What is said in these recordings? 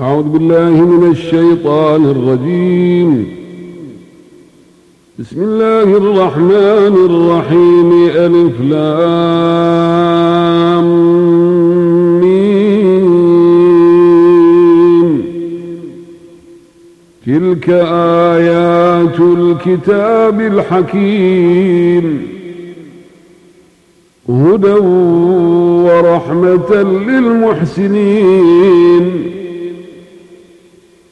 أعوذ بالله من الشيطان الرجيم. بسم الله الرحمن الرحيم. ألف لام مين تلك آيات الكتاب الحكيم. هدى ورحمة للمحسنين.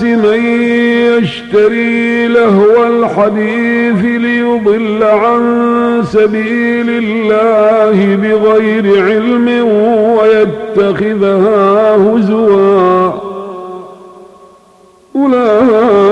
من يشتري لهو الحديث ليضل عن سبيل الله بغير علم ويتخذها هزوا. أولئك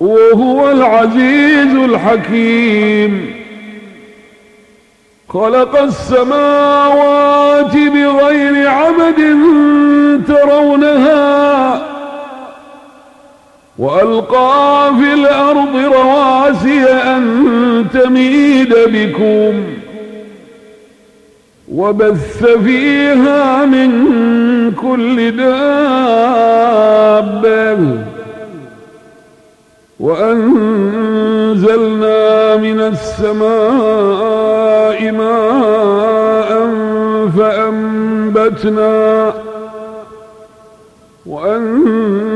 وهو العزيز الحكيم. خلق السماوات بغير عمد ترونها وألقى في الأرض رواسي أن تميد بكم وبث فيها من كل دابة. وأنزلنا من السماء ماء فأنبتنا وأنزلنا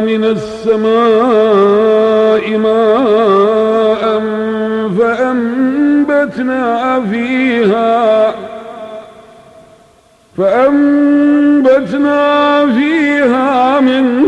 من السماء ماء فأنبتنا فيها فأنبتنا فيها من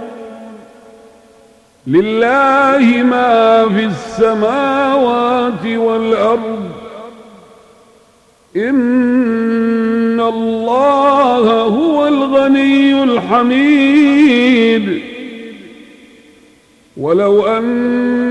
لله ما في السماوات والأرض. إن الله هو الغني الحميد. ولو أن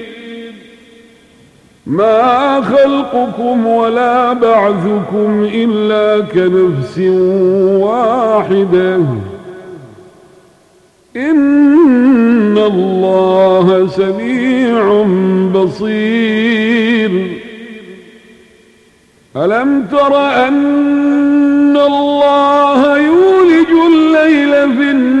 ما خلقكم ولا بعثكم إلا كنفس واحدة. إن الله سميع بصير. ألم تر أن الله يولج الليل في النهار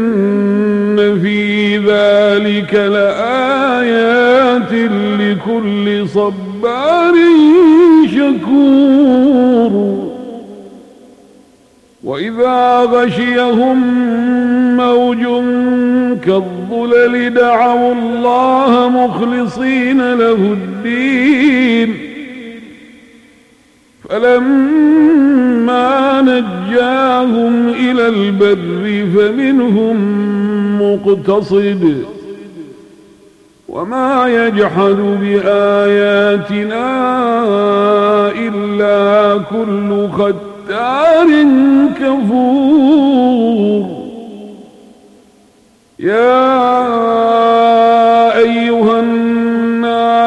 ذلك لآيات لكل صبار شكور. وإذا غشيهم موج كالظلل دعوا الله مخلصين له الدين. فلما نجاهم إلى البر فمنهم مقتصد وما يجحد بآياتنا إلا كل ختار كفور. يا أيها الناس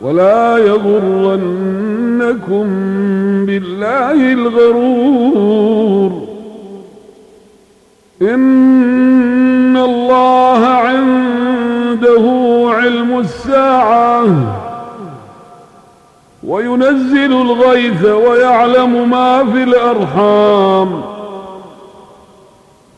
ولا يغرنكم بالله الغرور. إن الله عنده علم الساعة وينزل الغيث ويعلم ما في الأرحام.